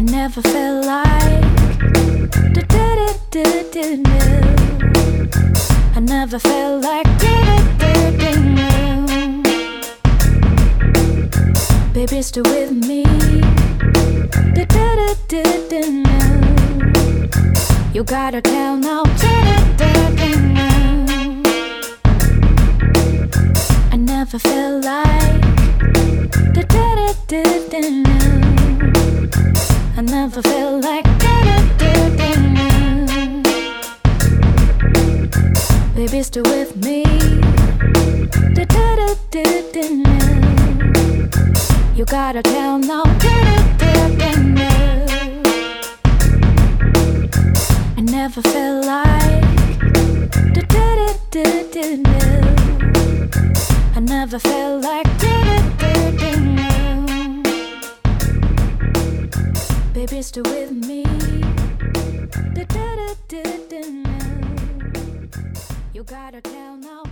I never felt like. I never felt like. Baby, still with me. You gotta tell now. Do do do no. I never felt like do do do do no. I never felt like. Baby, still with me. You gotta tell now. I never felt like. I never felt like Baby, still with me. You gotta tell now.